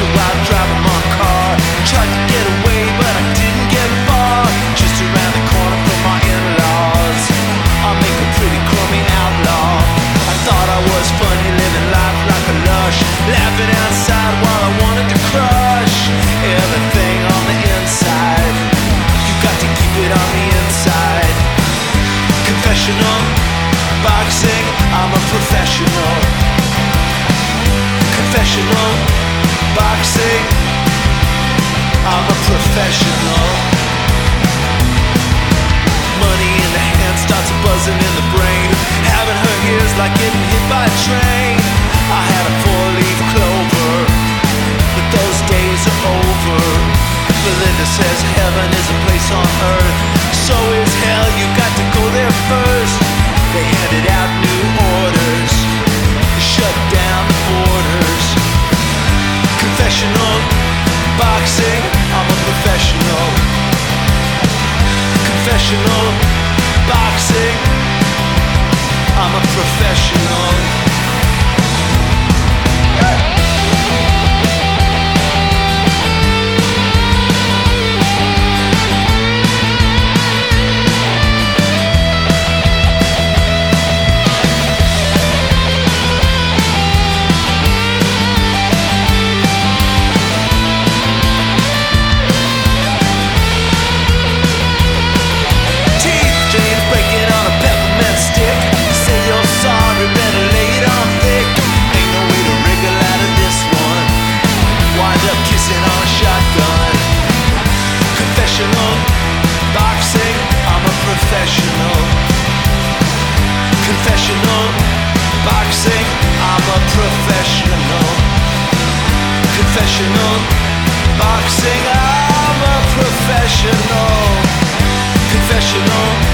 while driving. Professional. Money in the hand starts buzzing in the brain. Having her ears like getting hit by a train. I had a four-leaf clover, but those days are over. Belinda says heaven is a place on earth. So is hell, you got to go there first. They handed Confessional boxing, I'm a professional. professional. Boxing, I'm a professional. Confessional. Boxing, I'm a professional. Confessional. Boxing, I'm a professional. Confessional.